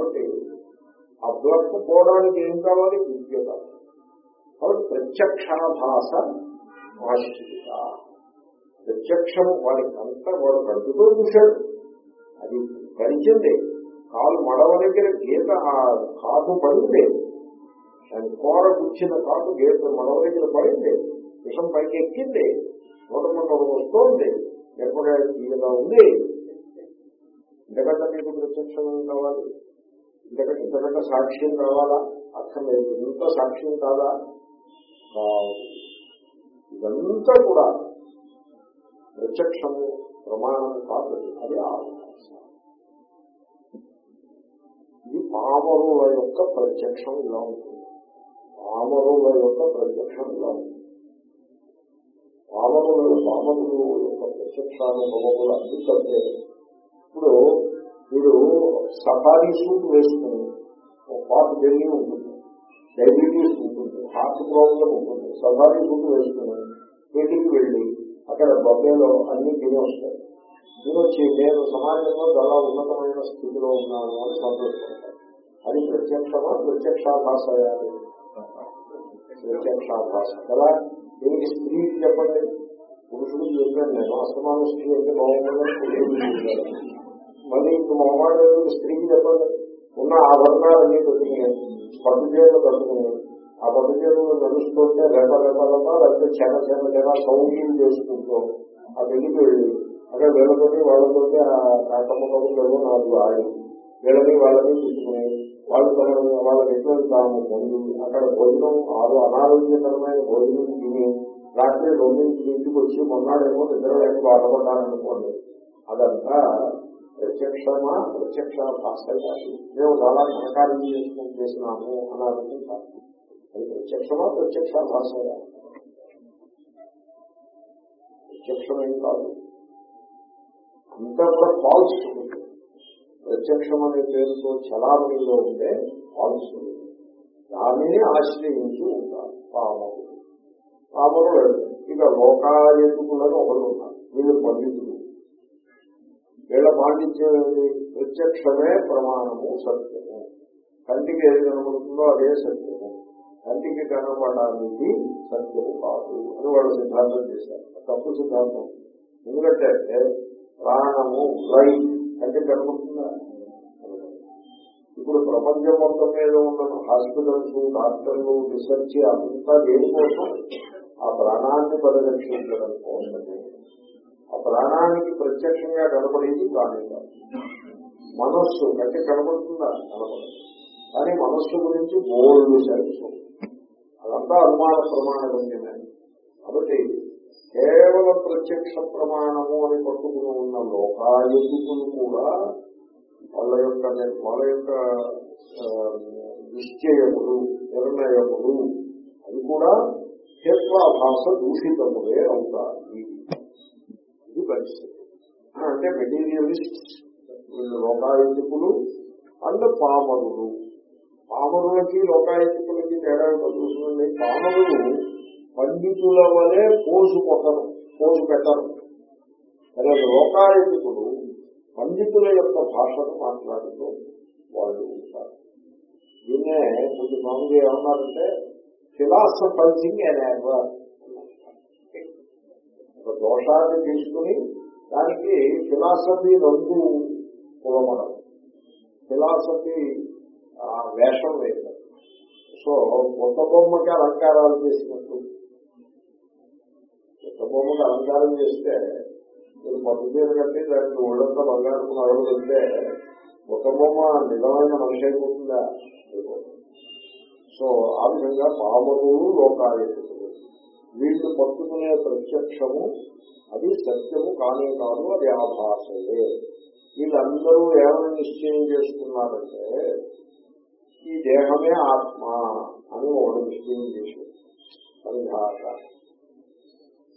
కాబట్టి ఆ బ్లక్ పోవడానికి ఏం కావాలి? విద్య కావాలి కాబట్టి ప్రత్యక్షాభాస ఆశ్రిత ప్రత్యక్షం వాడికి అంతా వాడు కంటుతో చూశాడు. అది గడిచింది. కాలు మడవ దగ్గర గీత ఆ కాపు పడింది. దాని కూర కూర్చిన కాపు గీత మడవ దగ్గర పడింది. విషం పైకి ఎక్కింది. నూట మొన్న వస్తోంది. లేకపోతే తీయగా ఉంది. ఇంతకంటే మీకు ప్రత్యక్షం కావాలి? ఇంతకంటే ఇంతకంటే సాక్ష్యం కావాలా? అక్కర్లేదు ఇంత సాక్ష్యం కాదా? ఇదంతా కూడా ప్రత్యక్షము ప్రమాణం కాదు. అది ఆలోచన ఇది పామరుల యొక్క ప్రత్యక్షం ఇలా ఉంటుంది. పామరుల యొక్క ప్రత్యక్షం ఇలా ఉంటుంది. పామరుల పామరుల యొక్క ప్రత్యక్షానుభవములు అందుకంటే ఇప్పుడు వీడు సఫారీ సూట్ వేసుకుని ఒక పాటు జరిగి ఉంటుంది. డయాబెటీస్ ఉంటుంది హార్ట్ ప్రాబ్లం ఉంటుంది. సఫారీ సూట్ వేసుకుని పెళ్ళికి వెళ్ళి అక్కడ బొబ్బేలో అన్ని తిని వస్తాయి. తినొచ్చి నేను సమాజంలో చాలా ఉన్నతమైన స్థితిలో ఉన్నాను అని సంతోషపడతాను అది ప్రత్యక్షమా? ప్రత్యక్షాభాస ప్రత్యక్షాభాస కదా. దీనికి స్త్రీ చెప్పండి. పురుషుడు చెప్పాను నేను అసమాన స్త్రీ అంటే బాగుంటుందని మళ్ళీ ఇప్పుడు మొహమాట స్త్రీకి చెప్పండి. ఉన్న ఆభరణాలన్నీ పెట్టుకుని పట్టు చీరలు కట్టుకుని ఆ పట్టు చీరలు నడుస్తుంటే రెప రెప రెప లేకపోతే చెన చెన చెన సౌండ్యం చేసుకుంటూ ఆ పెళ్ళికి వెళ్ళి అక్కడ వీళ్ళతోటి వాళ్ళతోటి ఆ కాకమ్మ కబుర్లు నాకు ఆడి వీళ్ళని వాళ్ళని తీసుకుని వాళ్ళు తన వాళ్ళకి ఎటువంటి తాము పొంది అక్కడ భోజనం ఆరు అనారోగ్యకరమైన భోజనం తిని రాత్రి రెండింటికి ఇంటికి వచ్చి మొన్నాడేమో నిద్ర లేక బాధపడ్డారనుకోండి అదంతా ప్రత్యక్షమా? ప్రత్యక్ష భాష కాదు మేము చాలా సహకారం చేసుకుని చేసినాము అని అనుకుంటాం. అది ప్రత్యక్షమా? ప్రత్యక్ష భాష కాదు ప్రత్యక్షమేం కాదు. అంతా కూడా ఫాల్స్ ప్రత్యక్షం అనే పేరుతో చలామణిలో ఉండే ఫాల్స్ దానిని ఆశ్రయించి ఉంటారు పామరులు పామరులు ఇక లోకాయకులను ఒకరు ఉన్నారు. వీళ్ళు పండితులు. వీళ్ళ పాండిత్యం ఏంటి ప్రత్యక్షమే ప్రమాణము సత్యము. కంటికి ఏది కనబడుతుందో అదే సత్యము. కంటికి కనబడడానికి సత్యము కాదు అని వాళ్ళు సిద్ధాంతం చేశారు. తప్పు సిద్ధాంతం. ఎందుకంటే ప్రాణము లైఫ్ కంటికి కనబడుతుందా? ఇప్పుడు ప్రపంచం మొత్తం మీద ఉన్న హాస్పిటల్స్ డాక్టర్లు రీసెర్చ్ అంతా దేనికోసం? ఆ ప్రాణాన్ని పరిరక్షించడం కోసమే. ఆ ప్రాణానికి ప్రత్యక్షంగా కనపడేది ప్రాణి కాదు. మనస్సు అంటే కనపడుతుందా? కనపడదు. కానీ మనస్సు గురించి బోర్డు సెన్స్ అదంతా అనుమాన ప్రమాణమే కాబట్టి కేవలం ప్రత్యక్ష ప్రమాణము అని పట్టుకుని ఉన్న లోకాయుకులు కూడా వాళ్ళ యొక్క వాళ్ళ యొక్క నిశ్చయములు నిర్ణయములు అది కూడా క్షేత్రాభాష దూషితములే అవుతాయి. ఇది పరిస్థితి అంటే మెటీరియలిస్ట్ వీళ్ళు లోకాయుకులు అండ్ పామరులు. పామరులకి లోకాయుకులకి తేడా చూస్తుంది పామరులు పండితుల వలె పోసు కొట్టరు పోసు పెట్టరు. అదే లోకాయుకులు పండితుల యొక్క భాషను మాట్లాడుతూ వాళ్ళు ఉంటారు. దీన్నే కొంచెం మామూలుగా ఏమన్నారంటే ఫిలాసఫైజింగ్ అనే ఒక దోషాన్ని తీసుకుని దానికి ఫిలాసఫీ రంగు కులమడం ఫిలాసఫీ వేషం వేయడం సో కొత్త బొమ్మకి అలంకారాలు చేసినట్టు. కొత్త బొమ్మకి అలంకారం చేస్తే మీరు పట్టు మీద కట్టి దానికి ఒళ్ళంతా బంగారం అడుగు వెళ్తే కొత్త బొమ్మ నిజమైన మనిషి అయిపోతుందా? సో ఆ విధంగా పామరులు లోకాలు. వీళ్ళు పట్టుకునే ప్రత్యక్షము అది సత్యము కానే కాదు అది ఆభాసయే వీళ్ళందరూ ఏమని నిశ్చయం చేసుకున్నారంటే ఈ దేహమే ఆత్మ అని ఒకటి నిశ్చయం చేశారు పరిభాష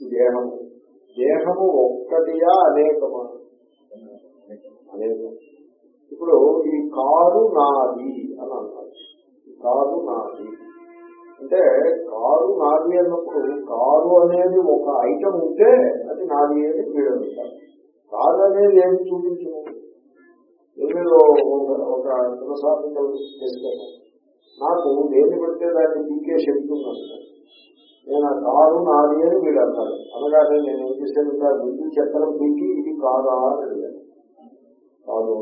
ఈ దేహము. దేహము ఒక్కటియా అనేకమా? అనేకం. ఇప్పుడు ఈ కారు నాది అని అంటే కారు నాది అన్నప్పుడు కారు అనేది ఒక ఐటమ్ ఉంటే అది నాది అని వీడంటారు కారు అనేది ఏమి చూపించము ఏదో ఒక ఫిలసాఫికల్ చేశాను నాకు దేన్ని పెడితే దాన్ని పీకే శక్తి నేను ఆ కారు నాది అని వీడు అన్నాడు అనగానే నేను ఏం చేశాను? సార్ ముందు చక్రం పీకి ఇది కాదా అని అడిగాను కాదు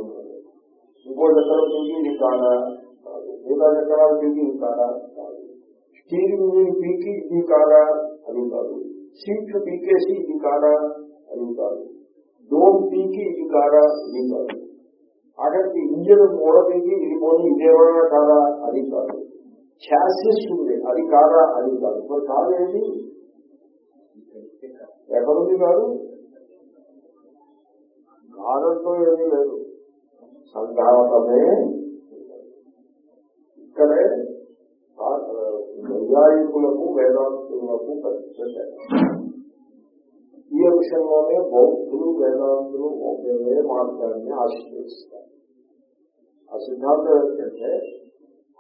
ఇంకో చక్రం పీకి ఇది కాదా. మిగతా చక్రాలు పీకి ఇది కాదా? కాదు. స్టీరింగ్ మీరు పీకి ఇది కాదా అది కాదు సీట్లు పీకేసి ఇది కాదా అది కాదు డోమ్ పీకి ఇది కాదా ఇది కాదు అక్కడికి ఇంజన్ మూడ పీకి ఇది పోనీ ఇదేమైనా కాదా అది కాదు ఛాసిస్ ఉంది అది కాదా అది కాదు మరి కాదేది ఎక్కడుంది కాదు? కాదంతో ఏమీ లేదు. సంఘాతమే. ఇక్కడే వైయాయికులకు వేదాంతులకు పెద్ద తేడా. ఈ విషయంలోనే బౌద్ధులు వేదాంతులు ఒకే మార్గాన్ని ఆశ్రయిస్తారు ఆ సిద్ధాంతం ఏంటంటే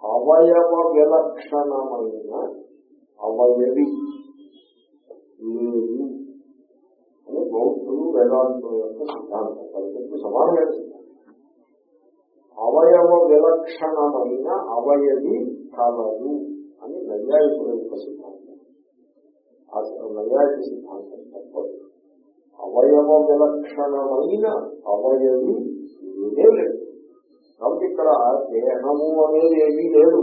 అవయవ విలక్షణమైన అవయవి లేదు అని బౌద్ధులు వేదాంతుల యొక్క సిద్ధాంతం పద్ధతి సమానమైన సిద్ధాంతం అవయవ విలక్షణమైన అవయవి కలదు అని నైయాయికుల యొక్క సిద్ధాంతం. ఆ నైయాయిక సిద్ధాంతం తప్పదు. అవయవ విలక్షణమైన అవయవి లేదే లేదు. కాబట్టి ఇక్కడ దేహము అనేది ఏమీ లేదు.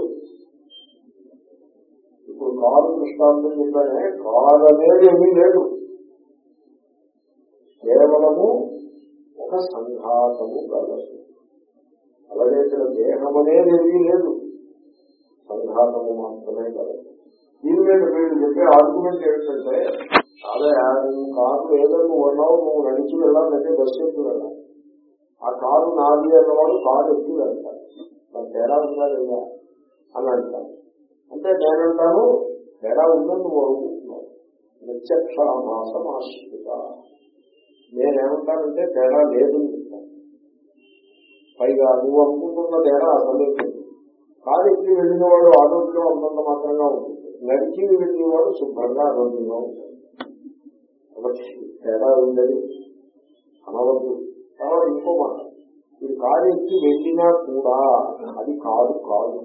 ఇప్పుడు కారు దృష్టాంతం చెప్పానే కారు అనేది ఏమీ లేదు. కేవలము ఒక సంఘాతము కలదు అలాగే ఇక్కడ దేహం అనేది ఏమీ లేదు. సంఘాతము మాత్రమే కాదు. దీని మీద మీరు చెప్పే ఆర్గ్యుమెంట్ ఏంటంటే అదే నువ్వు కారు ఏదో నువ్వు అన్నావు నువ్వు నడిచి వెళ్ళాలంటే బస్సు ఎక్కి వెళ్ళాలి. ఆ కారు నాది అన్నవాడు కారు ఎక్కి వెళ్తాడు మరి తేడా ఉందా లేదా అని అంటాను అంటే నేనంటాను తేడా ఉందని నువ్వు అనుకుంటున్నావు. నిత్యక్షామాసం ఆశ్రిత నేనేమంటానంటే తేడా లేదు. పైగా నువ్వు అనుకుంటున్న తేడా అసలు లేదు కారు ఎక్కి వెళ్ళిన వాడు ఆరోగ్యం అంతంత మాత్రంగా ఉంటుంది. నడిచి వెళ్ళిన వాడు శుభ్రంగా ఆరోగ్యంగా ఉంటుంది కాబట్టి తేడా ఉందని అనవద్దు. తర్వాత ఇంకో మాట. ఈ కారు ఎక్కి వెళ్ళినా కూడా అది కాదు కాదు.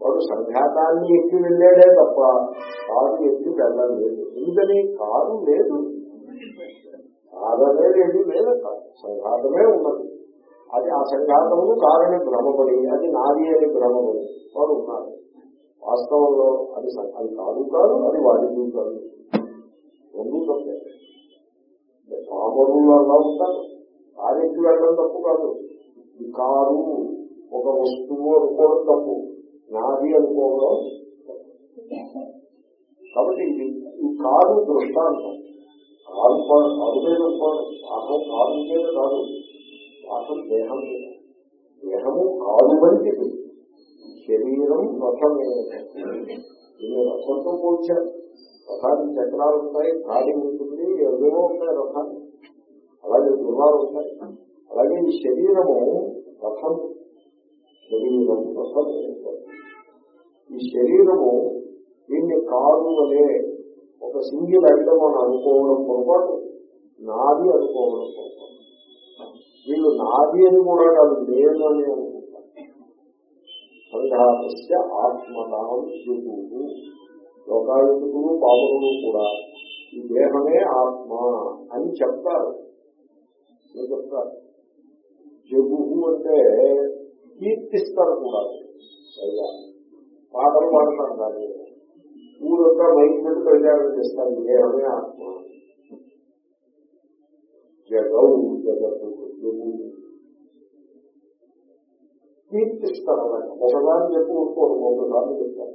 వాడు సంఘాతాన్ని ఎక్కి వెళ్ళాడే తప్ప కారు ఎక్కి వెళ్ళలేదు. ఎందుకని? కాదు లేదు. కారు అనేది ఏది లేదు సంఘాతమే ఉన్నది. అది ఆ సంఘాతమును కారని భ్రమపడి అది నాది అని భ్రమపడి వారు ఉన్నారు. వాస్తవంలో అది సం- అది కాదు కాదు అది వాడిది కాదు. రెండు తప్పే. పామరులు అలా ఉంటారు. కారు వెళ్ళడం తప్పు కాదు. ఈ కారు ఒక వస్తువు అనుకోవడం తప్పు. నాది అనుకోవడం కాబట్టి ఇది ఈ కారు దృష్టాంతం కారు పా- కారు మీద పాఠం మీద కాదు. పాఠం దేహం మీద. దేహము కాదు వంటిది. శరీరం రథమే దీన్ని రథంతో పోల్చారు. రథానికి చక్రాలు ఉంటాయి కాడి ఉంటుంది ఎవరేమో ఉంటాయి రథాన్ని అలాగే గుర్రాలు ఉంటాయి. అలాగే ఈ శరీరము రథం. శరీరం రథం. ఈ శరీరము దీన్ని కాదు అనే ఒక సింగిల్ ఐటమ్ అని అనుకోవడం పొరపాటు. నాది అనుకోవడం పొరపాటు. వీళ్ళు నాది అని కూడా కాదు నేను అని అనుకుంటారు. సంఘాతస్య ఆత్మనాం శుభు లోకాయుతులు పాపములు కూడా ఈ దేహమే ఆత్మ అని చెప్తారు. చెప్తారు? జగు అంటే కీర్తిస్తారు కూడా. పాటలు పాడతారు దాన్ని. ఊరంతా మైకి పెట్టి ప్రచారం చేస్తారు. ఈ దేహమే ఆత్మ? జగవు జగత్తు కీర్తిస్తారు అలాగే ఒకసారి చెప్పి ఊరుకోరు ఒకసారి చెప్తారు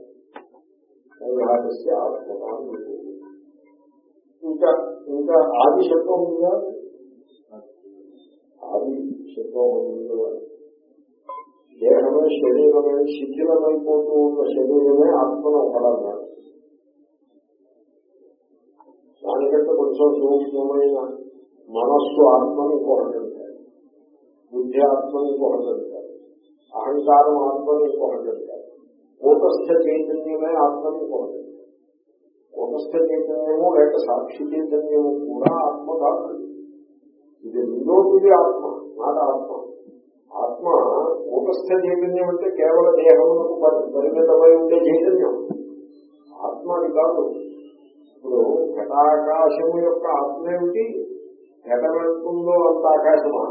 సంఘాతస్య ఇంకా ఇంకా ఆది శత్వం ఉందా? ఆది శత్వం ఉంది? దేహమే శరీరమే శిథిలమైపోతూ ఉన్న శరీరమే ఆత్మను ఒకడన్నాడు దానికంటే కొంచెం సూక్ష్మమైన మనస్సు ఆత్మని ఇంకొకటి అంటారు బుద్ధి ఆత్మని ఇంకొకటి అంటారు అహంకారం ఆత్మని ఇంకొకటి అంటారు కూటస్థ చైతన్యమే ఆత్మని ఇంకొకటి అంటారు కూటస్థ చైతన్యము లేక సాక్షి చైతన్యము కూడా ఆత్మ కాదు ఇది రెండోది ఆత్మ నాట ఆత్మ ఆత్మ కూటస్థ చైతన్యం అంటే కేవల దేహములకు పరి- పరిమితమై ఉండే చైతన్యం ఆత్మ అది కాదు ఇప్పుడు ఘటాకాశము యొక్క ఆత్మ ఏమిటి? ఘట వెళ్తుందో అంత ఆకాశమా?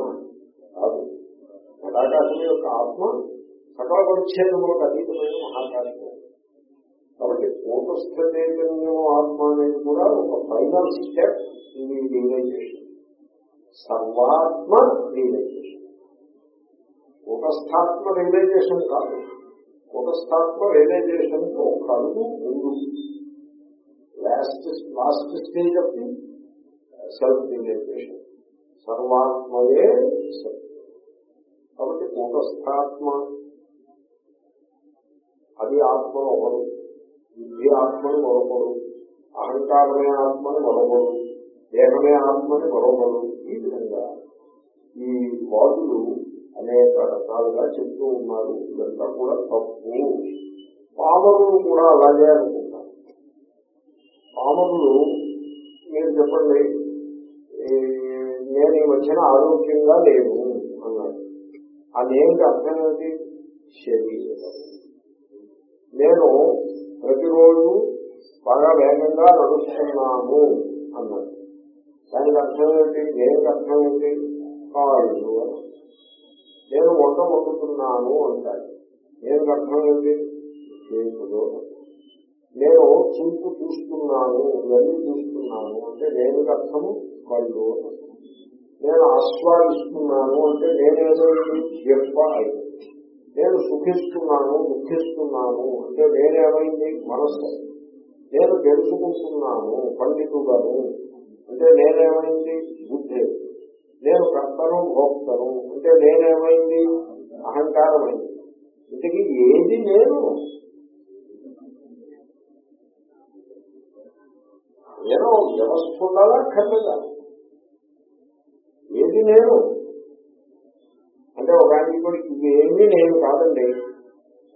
కాదు. ఘటాకాశం యొక్క ఆత్మ సకల పరిచ్ఛేదములకు అతీతమైన మహాకాశము. కాబట్టి కూటస్థ చైతన్యం ఆత్మ అనేది కూడా ఒక ఫైనల్ స్టెప్ ఇది రియలైజేషన్ సర్వాత్మ రియలైజేషన్ కూటస్థాత్మ రియలైజేషన్ కాదు. కూటస్థాత్మ రియలైజేషన్తో కలుగు ముందు last last stage of the self realisation సర్వాత్మయే కాబట్టి కూటస్థాత్మ అది ఆత్మను ఒకడు బుద్ధి ఆత్మని మరొకడు అహంకారమే ఆత్మని మరొకడు దేహమే ఆత్మని మరొకడు ఈ విధంగా ఈ వాదులు అనేక రకాలుగా చెప్తూ ఉన్నారు. ఇదంతా కూడా తప్పు. పామరులు కూడా అలాగే అనుకుంటారు. పాములు మీరు చెప్పండి నేను ఈ మధ్యన ఆరోగ్యంగా లేను అన్నాడు. ఆ నేనికి అర్థం ఏంటి శరీరం. నేను ప్రతిరోజు బాగా వేగంగా నడుస్తున్నాము అన్నాడు. దానికి అర్థం ఏంటి దేనికి అర్థం ఏంటి కాళ్ళు నేను వంట వండుతున్నాను అంటాడు. దేనికి అర్థం ఏంటి చేతులు నేను చూపు చూస్తున్నాను ఇవన్నీ చూస్తున్నాను అంటే నేను అర్థము వాళ్ళు నేను ఆస్వాదిస్తున్నాను అంటే నేనేదో చెప్పాలి. నేను సుఖిస్తున్నాను దుఃఖిస్తున్నాను అంటే నేనేమైంది? మనస్సు. నేను తెలుసుకుంటున్నాను పండితుడను అంటే నేనేమైంది? బుద్ధి. నేను కర్తను భోక్తను అంటే నేనేమైంది? అహంకారమైంది. ఇంతకీ ఏది నేను? నేను వ్యవస్థ ఉండాలా ఖర్చుగా ఏది నేను? అంటే ఒక ఆయన ఇప్పుడు ఇది ఏమీ నేను కాదండి.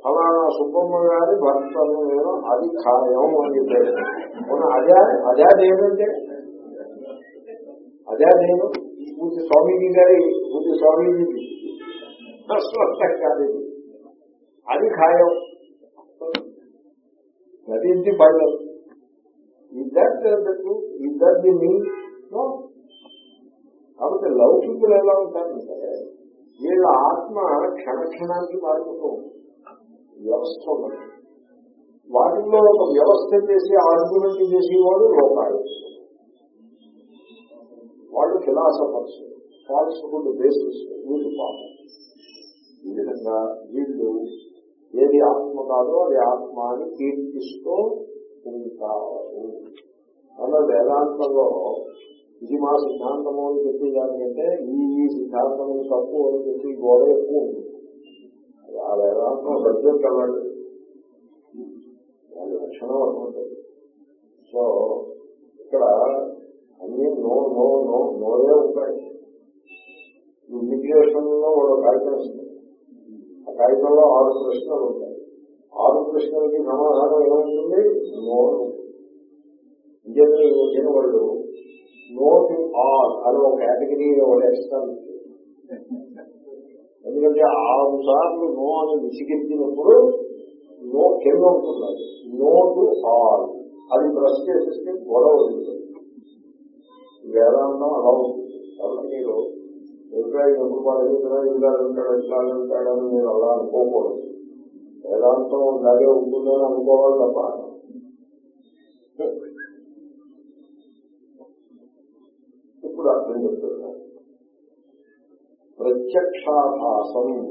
ఫలానా సుబ్బమ్మ గారి భర్తను నేను అది ఖాయం అని చెప్పాడు అదే అదే నేనంటే అదే నేను? పూజ స్వామీజీ గారి పూజ స్వామీజీ. కాదు అది ఖాయం నటించి బయలు ఇద్దరు ఇద్దరు దీన్ని కాబట్టి లౌకికులు ఎలా ఉంటారంటే వీళ్ళ ఆత్మ క్షణక్షణానికి మారిపోతూ ఉంటుంది. వ్యవస్థ ఉన్నది. వాటిల్లో ఒక వ్యవస్థ చేసి ఆర్గ్యుమెంట్ చేసేవాడు లోకాలు వాళ్ళు ఫిలాసఫర్స్ ఫాల్స్ ఫుడ్ బేసిస్ వీళ్ళు పాపం. ఈ విధంగా వీళ్ళు ఏది ఆత్మ కాదో అది ఆత్మ అని కీర్తిస్తూ తెలివి కావాలి మన వేదాంతంలో ఇది మా సిద్ధాంతము అని చెప్పి దానికంటే ఈ ఈ సిద్ధాంతం తప్పు అని చెప్పి గోడ ఎక్కువ ఉంది. ఆ వేదాంతం సబ్జెక్ట్ అన్నాడు దాని లక్షణం అనుకుంటుంది సో ఇక్కడ అన్ని నో నో నో నోయే ఉంటాయి. ఇమిగ్రేషన్లో ఒక కాగితం వస్తుంది ఆ కాగితంలో ఆరు ప్రశ్నలు ఉంటాయి. ఆరు ప్రశ్నలకి సమాధానం ఏమవుతుంది నో ఇంకేదో వచ్చిన వాళ్ళు నోట్ ఆల్ అని ఒక కేటగిరీ ఒక ఎందుకంటే ఆరు సార్లు నో అని విసిగెత్తినప్పుడు నో కింద ఉంటుంది నో టు ఆల్. అది ప్రెస్ చేసేస్తే గొడవ ఉంటుంది వేదాంతం అలా ఉంటుంది కాబట్టి మీరు ఇంకా ఎప్పుడు వాడు ఇలా ఉంటాడు ఇట్లా ఉంటాడని మీరు అలా అనుకోకూడదు. వేదాంతం అలాగే ఉంటుందని అనుకోవాలి తప్ప ప్రత్యక్షాభాసం.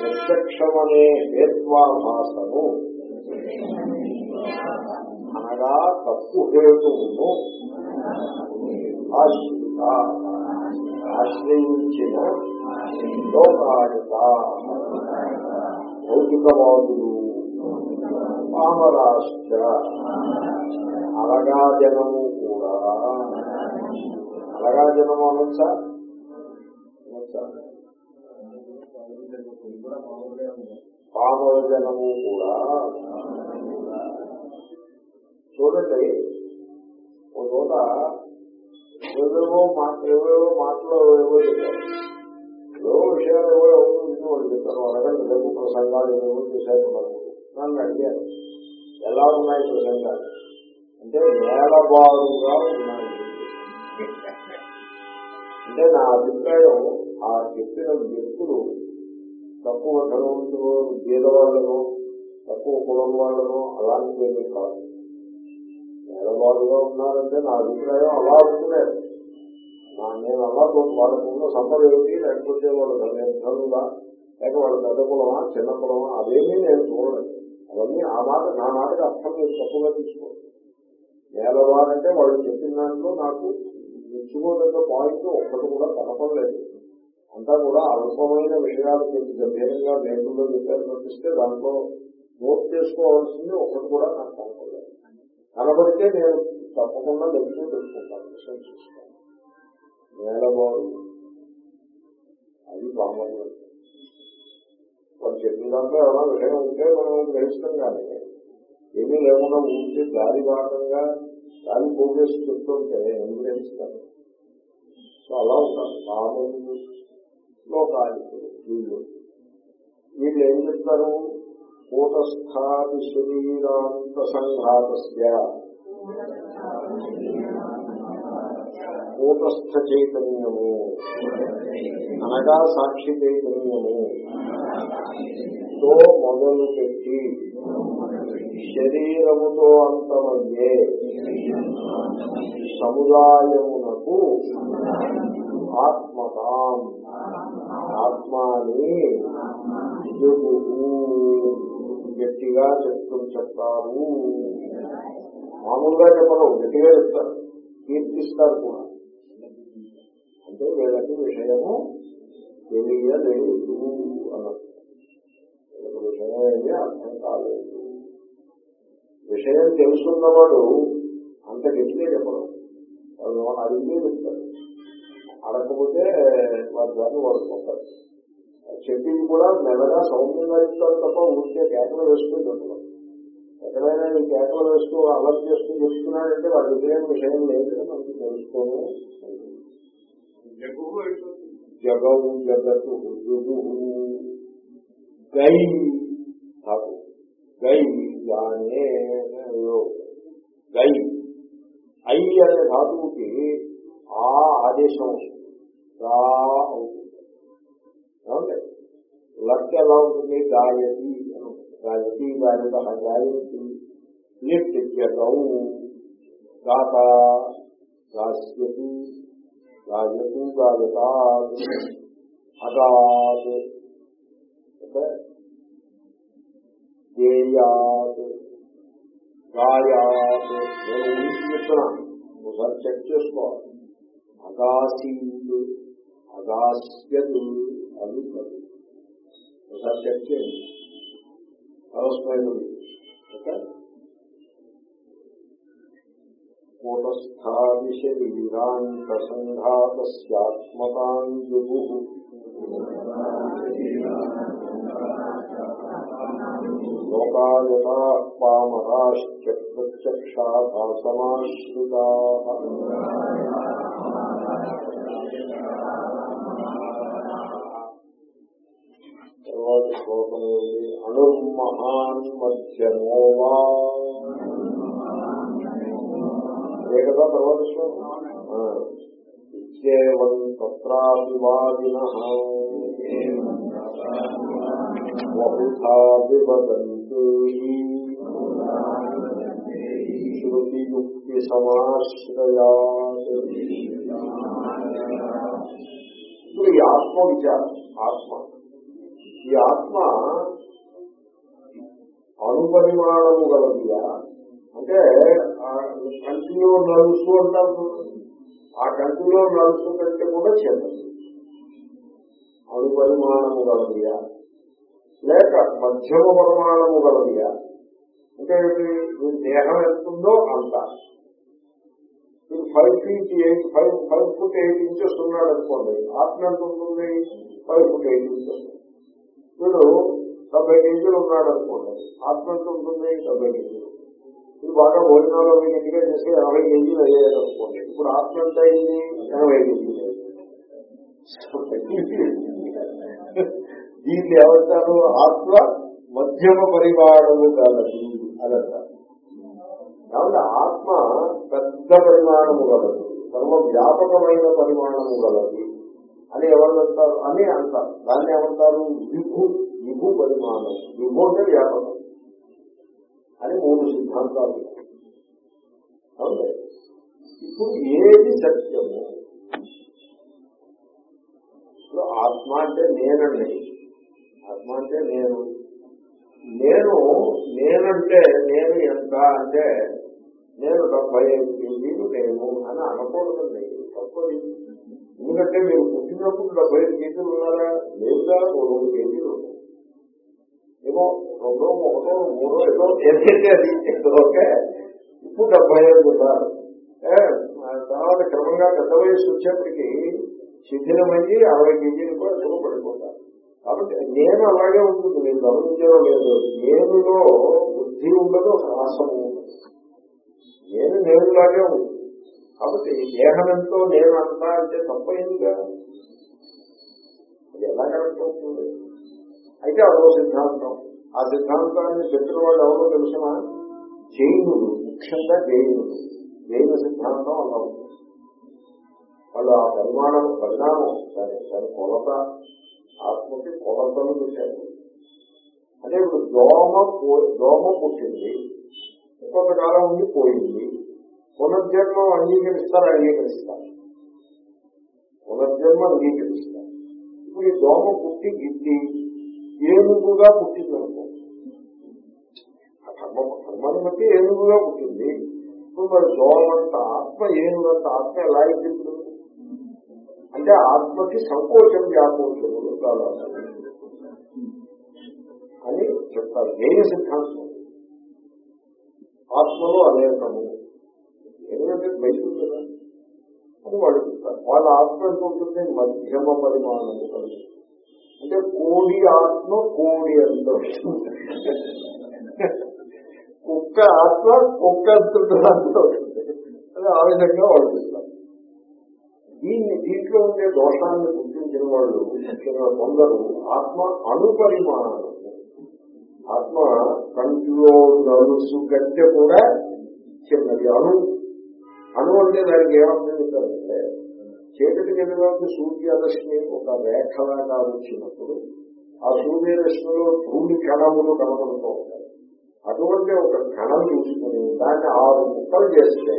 ప్రత్యక్షమనే హేత్వాభాసము. అనగా తప్పు హేతువును ఆశ్రిత ఆశ్రయించిన లోకాయుత. భౌతికవాదులు పామరాశ్చ. అలగా జనము కూడా. అలగా జనము అనొచ్చా? అనొచ్చా? జనము కూడా. చూడండి ఒక చోట ఏవేవో మాట ఏవేవో మాటలు ఏవో చెప్పారు. ఏవో విషయాలు ఏవో ఎవరు ఇంటి చెప్పారు. అడగండి రేపు ప్రసంగాలు ఏవో చేశారు నన్ను అడిగారు ఎలా ఉన్నాయి ప్రసంగాలు? అంటే నేలబారుగా ఉన్నాయి అంటే నా అభిప్రాయం ఆ చెప్పిన వ్యక్తులు తక్కువ ధనవంతులు బీదవాళ్ళను తక్కువ కులం వాళ్ళను అలాంటివి కాదు. పేదవాళ్ళుగా ఉన్నారంటే నా అభిప్రాయం అలా అనుకునేది నా నేను అలా వాళ్ళకున్న సంపద ఏమిటి? లేకపోతే వాళ్ళ ధనులా? లేక వాళ్ళ పెద్ద కులమా? చిన్న కులమా? అవేమీ నేను చూడలేదు. అవన్నీ ఆ మాట నా మాటకి అర్థం మీరు తప్పుగా తీసుకోండి. నేలవారంటే వాళ్ళు చెప్పిన దాంట్లో నాకు మెచ్చుకోదగ్గ పాయింట్ ఒక్కటి కూడా కనపడలేదు. అంతా కూడా అల్పమైన విషయాలు చెప్పి గంభీరంగా మేకుల్లో చెప్పారు తప్పిస్తే దాంట్లో నోట్ చేసుకోవాల్సింది ఒకటి కూడా నాకు కనపడలేదు. కనబడితే నేను తప్పకుండా తెలుసుకుని తెలుసుకుంటాను విషయం చూస్తాను నేలబారు అది బాగుంది. వాళ్ళు చెప్పిన దాంట్లో ఏమైనా విషయం ఉంటే మనం గ్రహిస్తాం కానీ ఏమీ లేకుండా ఉంటే గాలి భాగంగా గాలి పోగేసి చెప్తుంటే ఏం గ్రహిస్తాను. సో అలా ఉంటాను. రాముడు లోకాలికులు వీళ్ళు. వీళ్ళు ఏం చెప్తారు? కూటస్థాది శరీరాంత సంఘాతస్య కూటస్థ చైతన్యము అనగా సాక్షి చైతన్యము. తో మొదలు పెట్టి శరీరముతో అంతమయ్యే సముదాయమునకు గట్టిగా చెప్తూ చెప్తారు. మామూలుగా చెప్పరు గట్టిగా చెప్తారు. కీర్తిస్తారు కూడా. అంటే వీళ్ళకి విషయము తెలియలేదు అన్నది వీళ్ళకి విషయం ఏమీ అర్థం కాలేదు. విషయం తెలుసున్నవాడు అంత గట్టిగా చెప్పడం వాళ్ళు అడిగితే చెప్తారు. అడగకపోతే వారి దాన్ని వాడుకుంటారు. చెప్పింది కూడా మెల్లగా సౌమ్యంగా ఇస్తారు తప్ప ఊరికే కేకలు వేసుకుని చెప్పడం ఎక్కడైనా ఈ కేకలు వేస్తూ అలర్ట్ చేసుకుని చెప్తున్నాడంటే వాడి దగ్గర విషయం లేదు మనకి తెలుసుకోను జగవు జగతు జుగు గై ధాతు గై గై ఐ అనే ధాతువుకి ఆ ఆదేశం వస్తుంది. అవుతుంది. ఏమండి లక్ ఎలా ఉంటుంది గాయతి గాయతి గాయత గాయతి లిఫ్ట్ జగౌ గాత గాస్యతి గాయతు గాయత అగాత్ ఓకే గేయాత్ గాయాత్ నేను ఊరికి చెప్తున్నాను ఒకసారి చెక్ చేసుకోవాలి అగాసీలు అగాస్యలు అవి కాదు ఒకసారి చెక్ చేయండి అవసరమైనది ఓకే కూటస్థాది శరీరాంత సంఘాత్మతాంజు లోకాయత పామరాశ్చ ప్రత్యక్షాభాసమాశ్రుతా తర్వాత శ్లోకం ఏంటి అణుర్మహాన్ మధ్యమోవా అదే కదా తర్వాత శ్లోకం ఇత్యేవం తత్రాదివాదిన బహుధా వివదంతే శృతియుక్తి సమాశ్రయా ఇప్పుడు ఈ ఆత్మ విచారం ఆత్మ ఈ ఆత్మ అణుపరిమాణము గలదిగా అంటే కంటిలో నలుసు అంటారు ఆ కంటిలో నలుసు కంటే కూడా చెందదు అణుపరిమాణము గలదిగా లేక మధ్యమ పరిమాణము గలదిగా అంటే మీ దేహం ఎంతుందో అంత. మీరు five feet eight five five foot eight inches ఉన్నాడు అనుకోండి ఆత్మ ఎంత ఉంటుంది? Five foot eight inches. వీడు డెబ్బై కేజీలు ఉన్నాడు అనుకోండి. ఆత్మ ఎంత ఉంటుంది డెబ్బై కేజీలు. ఇది బాగా భోజనాలు అవి గట్టిగా చేసి ఎనభై కేజీలు అయ్యారు అనుకోండి. ఇప్పుడు ఆత్మ ఎంత అయింది ఎనభై కేజీలు దీన్ని ఏమంటారు ఆత్మ మధ్యమ పరిమాణము కలదు అదంటారు కాబట్టి ఆత్మ పెద్ద పరిమాణము గలదు సర్వవ్యాపకమైన పరిమాణము గలదు. అని ఎవరు అంటారు? అని అంటారు. దాన్ని ఏమంటారు? విభు విభు పరిమాణం. విభు అంటే వ్యాపకం. అని మూడు సిద్ధాంతాలు. ఇప్పుడు ఏది సత్యము? ఇప్పుడు ఆత్మ అంటే నేనండి. ఆత్మ అంటే నేను. నేను నేనంటే నేను ఎంత అంటే నేను డెబ్బై ఐదు కేజీలు నేను అని అనకూడదండి. తప్పది. ఎందుకంటే మీరు పుట్టినప్పుడు డెబ్బై ఐదు కేజీలు ఉన్నారా? లేదా ఓ రెండు కేజీలు ఏమో రెండో ఒకటో మూడో ఏదో ఏదైతే అది. ఓకే? ఇప్పుడు డెబ్బై ఐదు ఉన్నారు. తర్వాత క్రమంగా పెద్ద వయసు వచ్చేప్పటికి శిథిలమయ్యి అరవై కేజీలు కూడా ఎదురు పడిపోతారు కాబట్టి నేను అలాగే ఉంటుంది. నేను గమనించడం లేదు. నేనులో బుద్ధి ఉండదు హాసము ఉండదు. నేను నేనులాగే ఉంటుంది కాబట్టి దేహంతో నేను అంతా అంటే తప్ప తప్పైందిగా అది ఎలా కరెక్ట్ అవుతుంది అయితే అదో సిద్ధాంతం. ఆ సిద్ధాంతాన్ని చెప్పిన వాళ్ళు ఎవరో తెలుసిన? జైనుడు ముఖ్యంగా జైనుడు. జైన సిద్ధాంతం అలా ఉంది. వాళ్ళు ఆ పరిమాణం పరిణామం దాని దాని కొలత ఆత్మకి కొలతలు పెట్టారు. అదే ఇప్పుడు దోమ దోమ పుట్టింది. కొంతకాలం ఉండి పోయింది. పునర్జన్మ అంగీకరిస్తారు అంగీకరిస్తారు. పునర్జన్మ అంగీకరిస్తారు. ఇప్పుడు ఈ దోమ పుట్టి గిట్టి ఏనుగుగా పుట్టిందనుకో ఆ కర్మ కర్మను బట్టి ఏనుగుగా పుట్టింది. ఇప్పుడు మరి దోమంత ఆత్మ ఏనుగంత ఆత్మ ఎలా అయింది ఇప్పుడు? అంటే ఆత్మకి సంకోచం వ్యాకోచములు కాదు అని చెప్తారు. జైన సిద్ధాంతం. ఆత్మలో అనేకము. ఎందుకంటే బయట కదా. అని వాళ్ళు చెప్తారు. వాళ్ళ ఆత్మ ఎంత ఉంటుంది మధ్యమ పరిమాణం కలిగి అంటే కోడి ఆత్మ కోడి అంత కుక్క ఆత్మ కుక్క అంత అంత ఆ విధంగా వాళ్ళు చెప్తారు. దీన్ని దీంట్లో ఉండే దోషాన్ని గుర్తించిన వాళ్ళు ముఖ్యంగా కొందరు ఆత్మ అణుపరిమాణము ఆత్మ కంటిలో నలుసు కంటే కూడా చిన్నది. అణు అణు అంటే దానికి ఏమర్థం చెప్తారంటే చీకటి గదిలోకి సూర్యరశ్మి ఒక రేఖలాగా వచ్చినప్పుడు ఆ సూర్యరశ్మిలో భూమి కణములు కనబడుతూ ఉంటాయి. అటువంటి ఒక కణం చూసుకుని దాన్ని ఆరు ముక్కలు చేస్తే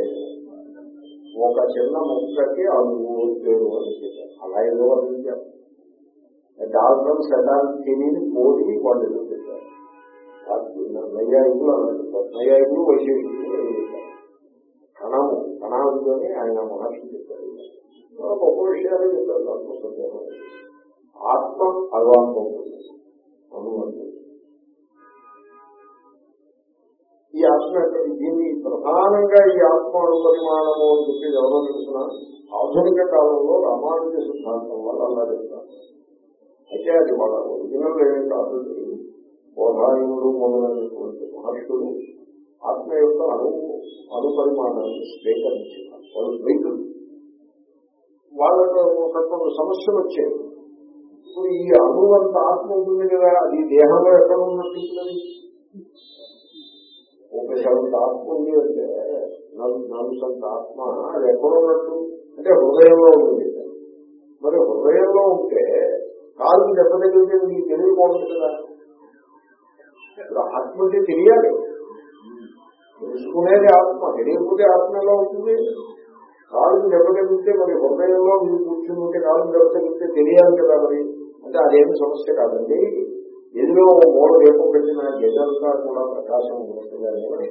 ఒక చిన్న ముక్కకి అణువు పేరు అని చెప్పారు. అలా ఏదో వర్ణించారు. డాల్టన్ సెడాన్ తిని పోటీ వాళ్ళు ఏదో చెప్పారు. నైయాయికులు అలా చెప్పారు నైయాయికులు వైశేషికులు కణము కణాలని ఆయన మహర్షి చెప్పారు. గొప్ప విషయాలు చెప్పారు దాంట్లో సందేహం. ఆత్మ అలవాటు అనువంతి ఈ ఆత్మ దీన్ని ప్రధానంగా ఈ ఆత్మ పరిమాణము అని చెప్పి ఎవరో తెలుసిన? ఆధునిక కాలంలో రామానుజ సిద్ధాంతం వల్ల అలా చెప్తారు. అయితే అది వాళ్ళ ఒరిజినల్ ఏమి కాదు. బోధాయుడు మొదలైనటువంటి మహర్షులు ఆత్మ యొక్క అనుభవం అనుపరిమాణాన్ని స్వీకరించారు వాళ్ళు ద్వైతులు వాళ్ళకు కొన్ని సమస్యలు వచ్చాయి. ఇప్పుడు ఈ అణువంత ఆత్మ ఉంటుంది కదా అది దేహంలో ఎక్కడ ఉన్నట్టుంది ఉపశమంత ఆత్మ ఉంది అంటే నలుసంత ఆత్మ అది ఎక్కడ ఉన్నట్టు? అంటే హృదయంలో ఉంది. మరి హృదయంలో ఉంటే కాలు దెబ్బతగిలితే మీకు తెలియకూడదు కదా. ఇప్పుడు ఆత్మ అంటే తెలియాలి. తెలుసుకునేది ఆత్మ తెలియకపోతే ఆత్మ ఎలా ఉంటుంది? కాలు దెబ్బతగిలితే మరి హృదయంలో మీరు కూర్చుని ఉంటే కాలు దెబ్బతగిలితే తెలియాలి కదా మరి. అంటే అదేమి సమస్య కాదండి. ఎదిలో మూల దీపం పెట్టిన గజంతా కూడా ప్రకాశం ఉన్నట్టుగానే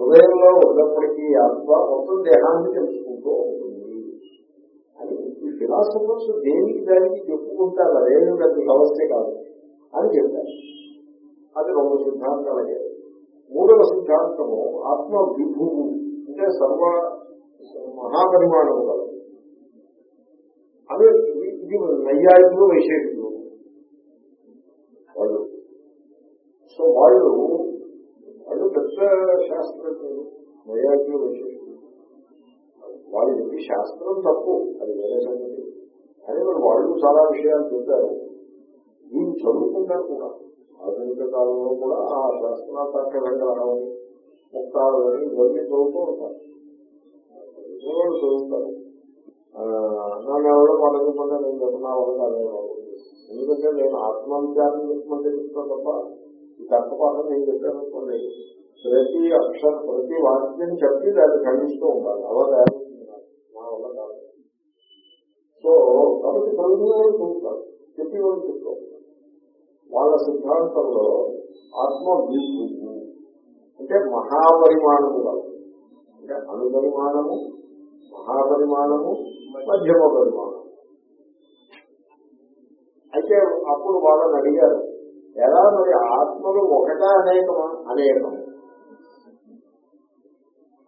హృదయంలో ఉన్నప్పటికీ ఆత్మ మొత్తం దేహాన్ని తెలుసుకుంటూ ఉంటుంది. అని ఈ ఫిలాసఫర్స్ దేనికి దానికి చెప్పుకుంటారు? అదేమి పెద్ద సమస్య కాదు అని చెప్పారు. అది రెండు సిద్ధాంతాలు అయ్యాయి మూడవ సిద్ధాంతము ఆత్మ విభువు అంటే సర్వ మహాపరిమాణము కలదు అదే ఇది- ఇది నైయాయికులు వైశేషికులు వాళ్ళు. సో వాళ్ళు వాళ్ళు పెద్ద శాస్త్రజ్ఞులు ఏమిటంటారు నైయాయికులు వైశేషికులు వాళ్ళు శాస్త్రం తప్పు అది వేరే సంగతి. కానీ వాళ్ళు చాలా విషయాలు చెప్పారు. వీళ్ళు చదువుకుంటారు కూడా. ఆధునిక కాలంలో కూడా ఆ శాస్త్రార్థ రంగారావుని ముక్తాలని ఇవన్నీ చదువుతూ ఉంటారు. చదువుతారు. నన్ను ఎవరో పడకపోతే నేను చెప్పిన వాళ్ళు కాదే ఎందుకంటే నేను ఆత్మవిచారం చెప్పమంటే చెప్తాను తప్ప ఈ తర్కపాఠం నేను చెప్పాను అనుకోండి ప్రతి అక్షరం ప్రతి వాక్యం చెప్పి దాన్ని ఖండిస్తూ ఉండాలి. అలా తయారు నా వల్ల కాదు. సో కాబట్టి చదువుకునే వాళ్ళు చదువుతారు. చెప్పి వాళ్ళు చెప్తూ ఉంటారు. వాళ్ళ సిద్ధాంతంలో ఆత్మ విభూము అంటే మహాపరిమాణము కాదు. అంటే అణుపరిమాణము మహాపరిమాణము మధ్యమ పరిమాణం అయితే అప్పుడు వాళ్ళని అడిగారు ఎలా మరి ఆత్మలు ఒకటా అనేకమా? అనేకం.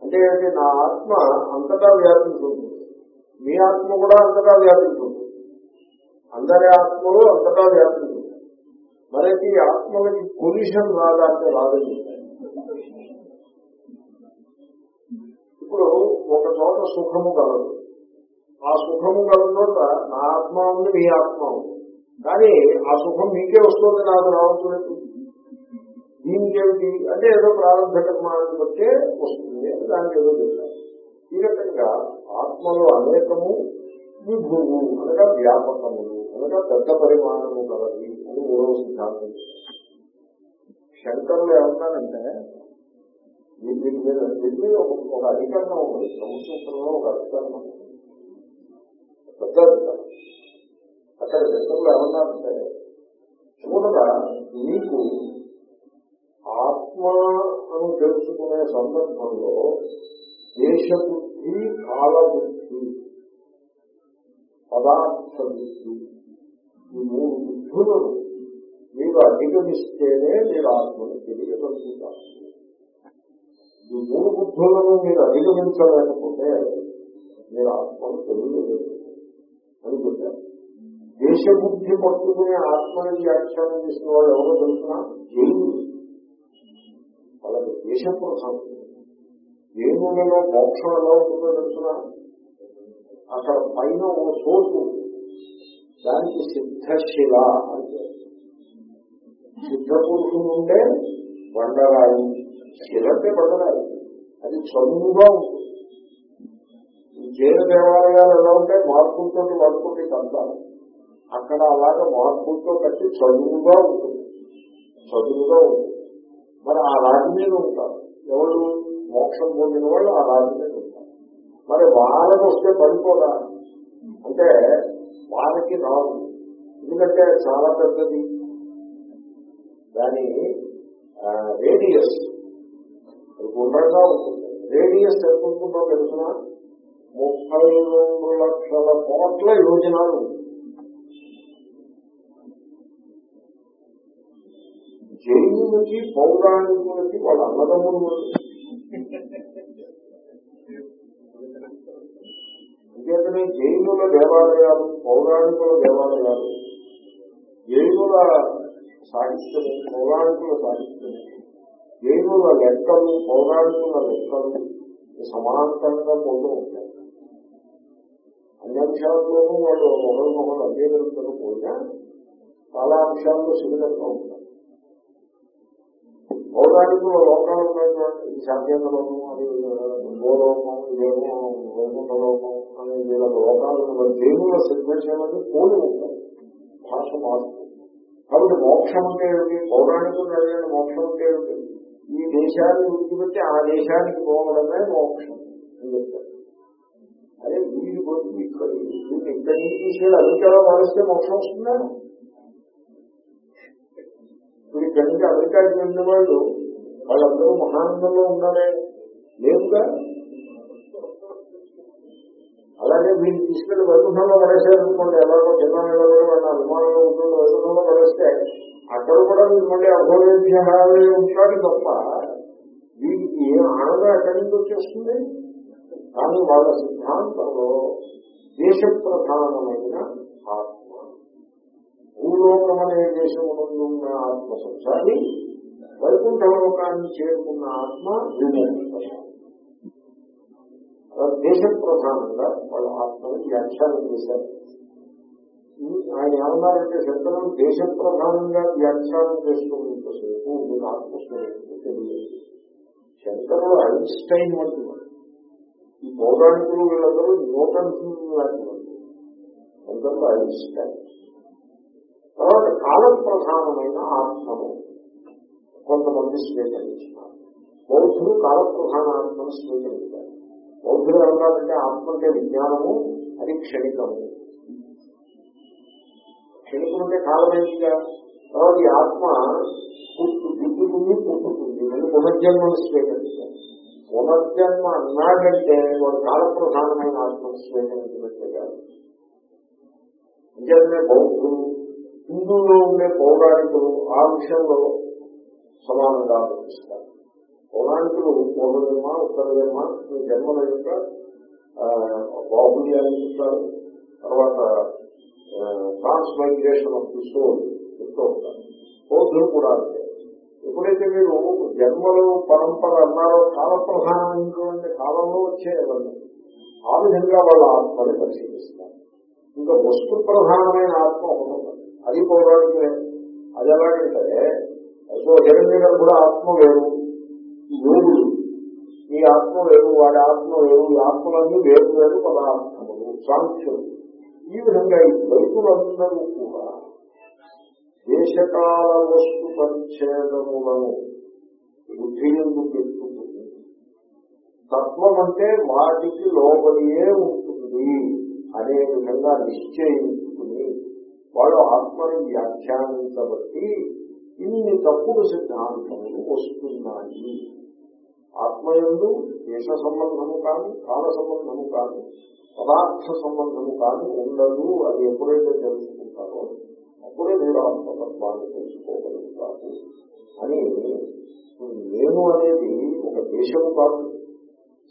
అంటే ఏంటి? నా ఆత్మ అంతటా వ్యాపించుంటుంది మీ ఆత్మ కూడా అంతటా వ్యాపించుంటుంది అందరి ఆత్మలు అంతటా వ్యాపించుంటుంది మరైతే ఈ ఆత్మలకి పొల్యూషన్ రాదంటే రాదని ఇప్పుడు ఒక చోట సుఖము కలదు. ఆ సుఖము గల చోట నా ఆత్మ ఉంది మీ ఆత్మ ఉంది. కానీ ఆ సుఖం మీకే వస్తుంది నాకు రావచ్చు దీనికేమిటి అంటే ఏదో ప్రారంభ కర్మాన్ని బట్టే వస్తుంది అని దానికి ఏదో చెప్పారు. ఈ రకంగా ఆత్మలో అనేకము విభువు అనగా వ్యాపకములు అనగా పెద్ద పరిమాణము కలది. అని మూడవ సిద్ధాంతం. శంకరులు ఏమన్నారంటే దీని మీద దీని మీద ఒక అధికరణం ఉంది. సంస్కృతంలో ఒక అధికరణం పెద్ద అధికరణం. అక్కడ శంకరులు ఏమన్నారంటే చూడగా మీకు ఆత్మను తెలుసుకునే సందర్భంలో దేశబుద్ధి కాలబుద్ధి పదార్థ బుద్ధి ఈ మూడు బుద్ధులను మీరు అధిగమిస్తేనే మీరు ఆత్మను తెలియగలుగుతారు ఈ మూడు బుద్ధులను మీరు అధిగమించలేకపోతే మీరు ఆత్మను తెలియలేదు అనుకుంటారు చెప్పారు. దేశబుద్ధి పట్టుకునే ఆత్మని వ్యాఖ్యానం చేసిన వాళ్ళు ఎవరో తెలుసిన జైలు వాళ్ళకి దేశ ప్రధానం జైనులలో మోక్షం ఎలా ఉంటుందో తెలుసిన అక్కడ పైన ఓ చోటు ఉంది. దానికి సిద్ధశిల అంటే సిద్ధ పురుషుడు ఉంటే బండరాయి శిల అంటే బండరాయి. అది చదువుగా ఉంటుంది. జైన దేవాలయాలు ఎలా ఉంటాయి? మార్పులతో వాడుకుంటే కంటారు అక్కడ అలాగే మార్పులతో కట్టి చదువుగా ఉంటుంది. చదువుగా ఉంటుంది. మరి ఆ రాజు మీద ఉంటారు. ఎవరు? మోక్షం పొందిన వాళ్ళు ఆ రాజు మీద ఉంటారు. మరి వాళ్ళకి వస్తే పడిపోదా అంటే వాళ్ళకి రాదు. ఎందుకంటే చాలా పెద్దది. దాని రేడియస్ గుండ్రంగా ఉంటుంది. రేడియస్ ఎంత ఉంటుందో తెలిసిన? ముప్పై రెండు లక్షల కోట్ల యోజనాలు ఉంటాయి. జైనులకి పౌరాణికులకి వాళ్ళ అన్నదమ్ములు వాళ్ళు. జైనుల దేవాలయాలు పౌరాణికుల దేవాలయాలు. జైనుల సాహిత్యము పౌరాణికుల సాహిత్యము జైనుల లెక్కలు పౌరాణికుల లెక్కలు సమాంతరంగా పోతూ ఉంటాయి. అన్ని అంశాల్లోనూ వాళ్ళు ఒకరు ఒకరు అంగీకరించడం పోయినా చాలా అంశాల్లో సిమిలంగా ఉంటాయి. పౌరాణికుల లోకాలు ఉన్నటువంటి ఈ సాధ్యతలోను అది గోలోకం ఇదేమో వైకుంఠ లోకం వీళ్ళ లోకాలను దేవుల సిద్ధేశాలని పోలి ఉంటాయి భాష మార్పు కాబట్టి మోక్షం అంటే ఏమిటి? పౌరాణికులు అడిగిన మోక్షం అంటే ఏమిటి? ఈ దేశాన్ని విడిచిపెట్టి ఆ దేశానికి పోవడమే మోక్షం అని చెప్తారు. అదే వీడి పోయి ఇక్కడ వీడిని ఇక్కడి నుంచి తీసుకెళ్ళి అమెరికాలో మారిస్తే మోక్షం వస్తుందా? ఇప్పుడు ఇక్కడి నుంచి అమెరికాకి వెళ్ళిన వాళ్ళు వాళ్ళందరూ మహానందంలో ఉన్నారే. లేదుగా అలాగే వీళ్ళు తీసుకెళ్ళి వైకుంఠంలో పడేసారనుకోండి ఎలాగో చిన్న నిలబడి వాళ్ళ అభిమానంలో ఉంటుంది వైకుంఠంలో పడేస్తే అక్కడ కూడా వీళ్ళు మళ్ళీ అభోవేద్యాలే ఉంటాడు తప్ప వీటికి ఏం ఆనందం ఎక్కడి నుంచి వచ్చేస్తుంది? కానీ వాళ్ళ సిద్ధాంతంలో దేశ ప్రధానమైన ఆత్మ భూలోకం అనే దేశమునందు ఉన్న ఆత్మ సంసారి వైకుంఠ లోకాన్ని చేరుకున్న ఆత్మ విమోక్ష దేశ ప్రధానంగా వాళ్ళ ఆత్మని వ్యాఖ్యానం చేశారు. ఆయన ఏమన్నారంటే శబ్దం దేశ ప్రధానంగా వ్యాఖ్యానం చేసుకున్నంతసేపు మీరు ఆత్మస్వరూపం తెలియదు శంకరులు ఐన్స్టైన్ వంటి వాడు. ఈ పౌరాణికులు వీళ్ళందరూ నూటన్ లాంటి వాళ్ళు శంకరులు ఐన్స్టైన్. తర్వాత కాల ప్రధానమైన ఆత్మను కొంతమంది స్వీకరించినారు. బౌద్ధులు కాల ప్రధాన ఆత్మను స్వీకరించారు. బౌద్ధులు ఏమన్నారంటే ఆత్మ అంటే విజ్ఞానము అది క్షణికము. క్షణికం అంటే కాలమేంటిగా తర్వాత ఈ ఆత్మ పుట్టు పుట్టుతుంది. మళ్ళీ పునర్జన్మను స్వీకరించారు పునర్జన్మ అన్నాడంటే వాడు కాల ప్రధానమైన ఆత్మను స్వీకరించినట్లే కాదు నిజమే బౌద్ధులు హిందువులో ఉండే పౌరాణికులు ఆ విషయంలో సమానంగా ఆలోచిస్తారు. పౌరాణికులు పూర్వజన్మ ఉత్తరజన్మ ఈ జన్మల యొక్క బాహుల్యాన్ని చూస్తారు తర్వాత ట్రాన్స్మైగ్రేషన్ ఆఫ్ ది సోల్ చెప్తూ ఉంటారు. బౌద్ధులు కూడా అంతే. ఎప్పుడైతే మీరు జన్మలు పరంపర అన్నారో కాల ప్రధానమైనటువంటి కాలంలో వచ్చేవన్నీ ఆ విధంగా వాళ్ళ ఆత్మని పరిశీలిస్తారు. ఇంకా వస్తు ప్రధానమైన ఆత్మ ఒకటి అది పౌరాణికమే అది ఎలాగంటే సో హిరణ్య కూడా ఆత్మ వేరు. యోగులు ఈ ఆత్మ వేరు వాడి ఆత్మ వేరు ఈ ఆత్మలన్నీ వేరు వేరు పదార్థములు సాంఖ్యులు ఈ విధంగా ఈ ద్వైతులందరూ కూడా దేశకాల వస్తు పరిచ్ఛేదములను బుద్ధి ఎందుకు పెట్టుకుంటుంది తత్వం అంటే వాటికి లోపలియే ఉంటుంది అనే విధంగా నిశ్చయించుకుని వాళ్ళు ఆత్మని వ్యాఖ్యానించబట్టి ఇన్ని తప్పుడు సిద్ధాంతములు వస్తున్నాయి. ఆత్మయందు దేశ సంబంధము కానీ కాల సంబంధము కానీ పదార్థ సంబంధము కానీ ఉండదు అది ఎప్పుడైతే తెలుసుకుంటారో అప్పుడే మీరు ఆత్మతత్వాన్ని తెలుసుకోగలుగుతారు. అని నేను అనేది ఒక దేశము కాదు.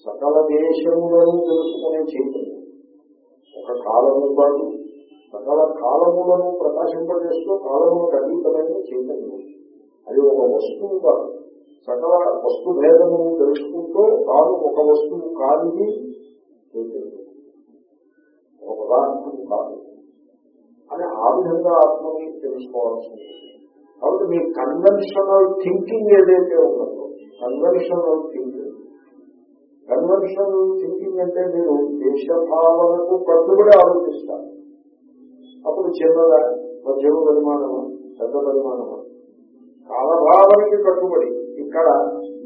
సకల దేశములను తెలుసుకునే చైతన్యం. ఒక కాలము కాదు. సకల కాలములను ప్రకాశింపజేస్తూ కాలములకు అతీతమైన చైతన్యం. అది ఒక వస్తువు కాదు. సకల వస్తు భేదము తెలుసుకుంటూ కాదు ఒక వస్తువు కానిది ఒక పదార్థం కాదు. అని ఆ విధంగా ఆత్మని తెలుసుకోవాల్సి ఉంటుంది కాబట్టి మీ కన్వెన్షనల్ థింకింగ్ ఏదైతే ఉన్నదో కన్వెన్షనల్ థింకింగ్ కన్వెన్షనల్ థింకింగ్ అంటే మీరు దేశభావనకు కట్టుబడి ఆలోచిస్తారు. అప్పుడు చిన్నదా? మధ్యమ పరిమాణమా? పెద్ద పరిమాణమా? కాలభావనకి కట్టుబడి ఇక్కడ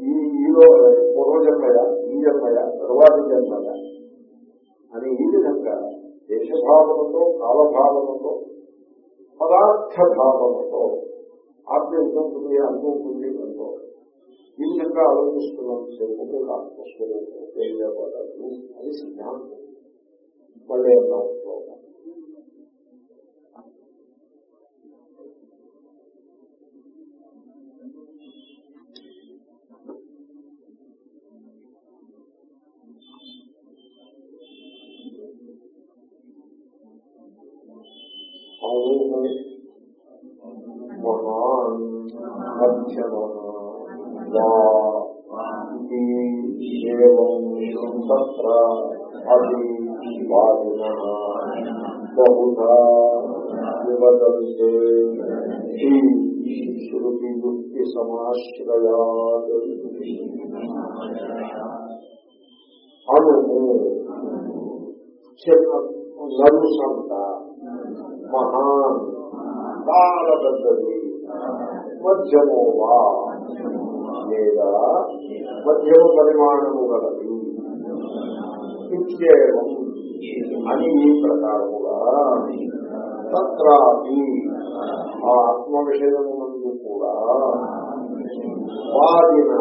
ఈ ఈలో పూర్వజన్మయ ఈ జన్మయ తరువాతి జన్మయ అని ఈ విధంగా దేశభావనతో కాలభావనతో పదార్థ భావనతో ఆత్మ ఉంటుంది అంటూ ఉంటుంది అంటూ ఈ విధంగా ఆలోచిస్తున్నంతసేపు మీకు ఆత్మస్వరూపం తెలియబడదు అని సిద్ధాంతం. మళ్ళీ ఉన్నాం మహాన్ మధ్యమ తత్ర అది వాదిన బహుధా వివదంతే శృతియుక్తి సమాశ్రయాత్ అనుము చిన్న నరుసంత మహాన్ చాలా పెద్దది మధ్యమోవా లేదా మధ్యమ పరిమాణము గలది. ఇచ్చేవం అని ఈ ప్రకారముగా తత్రాపి ఆ ఆత్మ విషయమునందు కూడా వాదిన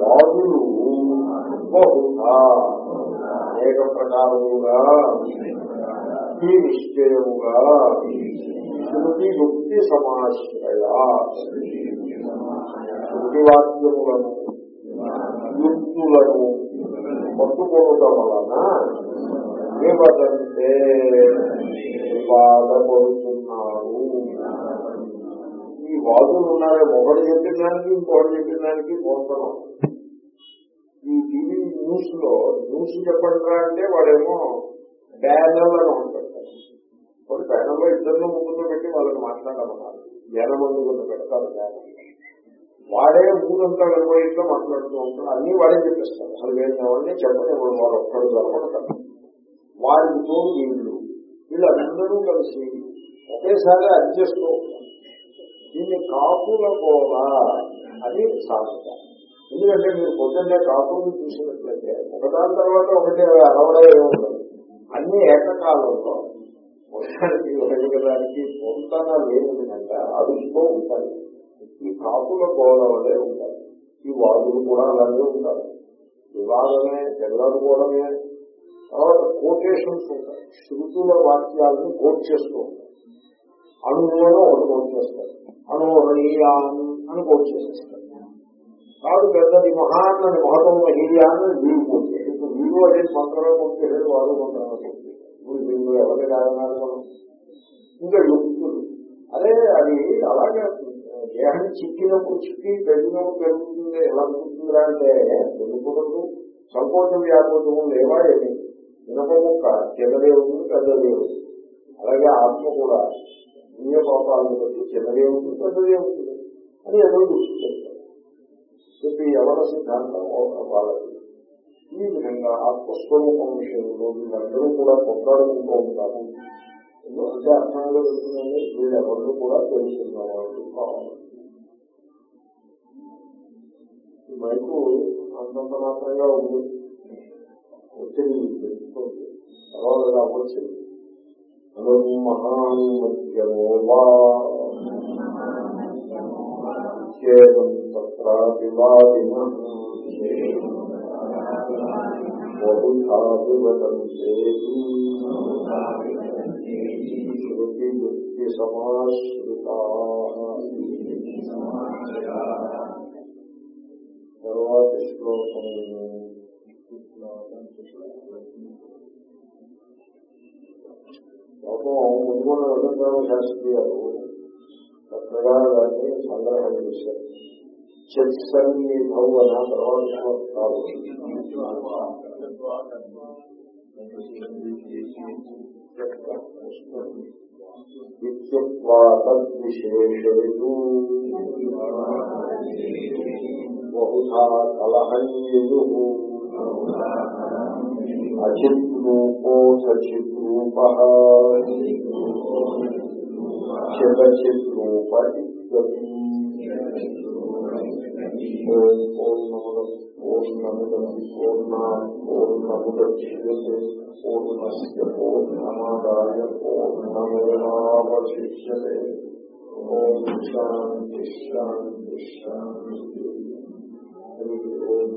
వాదులు బహుగా అనేక ప్రకారముగా ఈ నిశ్చయముగా శృతి భక్తి సమాశ్రయ. శృతి వాక్యములను యుక్తులను పట్టుకోవటం వలన ఏమదంటే బాధపడుతున్నారు. ఈ వాదులు ఉన్నారే ఒకటి చెప్పిన దానికి ఇంకొకటి చెప్పిన దానికి పోతున్నాం ఈ టీవీ న్యూస్లో న్యూస్ చెప్పండి అంటే వాడేమో బ్యానర్ అని ఉంటాడు కొన్ని బ్యానర్లో ఇద్దరు ముగ్గురు పెట్టి వాళ్ళని మాట్లాడమన్నారు. వేల మంది కొన్ని పెడతారు వాడే ఊరంతా ఇరవై ఇంట్లో మాట్లాడుతూ ఉంటాడు. అన్ని వాడే చెప్పిస్తాడు అసలు వేరే చెప్పని వాడు ఒక్కడు జరపడతాడు వారికి తోడు వీళ్ళు. వీళ్ళందరూ కలిసి ఒకేసారి అడ్జస్ట్ ఉంటారు. దీన్ని కాపుల కూడా అని సాగుతారు. ఎందుకంటే మీరు పొద్దున్నే కాపులు చూసినట్లయితే ఒకదాని తర్వాత ఒకటి అరవడే ఉండదు అన్ని ఏకకాలంలో ఒకదానికి ఒకదానికి పొంతన లేని విధంగా అదుపుతో ఉంటాయి ఈ కాపుల గోడవలే ఉంటాయి ఈ వాదులు కూడా అలాగే ఉంటారు వివాదమే జగలాడుకోవడమే తర్వాత కోటేషన్స్ ఉంటాయి. శృతుల వాక్యాలను కోట్ చేస్తూ ఉంటాయి. అణువులను ఒకటి కోట్ చేస్తారు. అణుహనీయాన్ అని కోట్ చేసేస్తారు. కాదు పెద్దది మహాన్ అని మహతం మహీయాన్ వీలు కోట్ చేసి ఇప్పుడు వీలు అనేది మంత్రంలో కోట్ చేసేది వాడు మంత్రంలో వీళ్ళు ఎవరి కాదన్నారు మనం ఇంకా యుక్తులు అదే అది అలాగే దేహం చిక్కినప్పుడు చిక్కి పెరిగినప్పుడు పెరుగుతుంది ఎలా పెరుగుతుందిరా అంటే పెరుగుతుంది సంకోచం వ్యాకోచము లేవా ఏమి? వినప ముక్క చిన్నదే ఉంటుంది పెద్దదే ఉంటుంది అలాగే ఆత్మ కూడా పుణ్య పాపాలను బట్టి చిన్నదే ఉంటుంది పెద్దదే ఉంటుంది అని ఎవరు దృష్టి చెప్తారు చెప్పి ఎవరి సిద్ధాంతం? వాళ్ళకి ఈ విధంగా ఆత్మస్వరూపం విషయంలో వీళ్ళందరూ కూడా కొట్లాడుకుంటూ ఉంటారు. అంటే అర్థంగా వెళ్తుందండి వీళ్ళెవరు కూడా తెలుసుకున్న వాళ్ళు కావాలి మైకు అంతంత మాత్రంగా ఉంది. వచ్చింది తెలుసుకోండి తర్వాత వచ్చింది అను యుక్తి సమాశ్రితా తర్వాత శ్లోకము పాపం ముందుకున్న శాస్త్రి గారు చక్కగా దాన్ని సంగ్రహం చేశారు చిత్సన్నిభవ తర్వాత కాదు బహుధా కలహన్యు అచిద్రూపో సచిద్రూప. చిదచిద్రూప ఓం పూర్ణముద పూర్ణముదీ పూర్ణా పూర్ణముద్యతే పూర్ణస్ పూర్ణమాదాయ ఓం శాంతి శాంతి శాంతి ఓం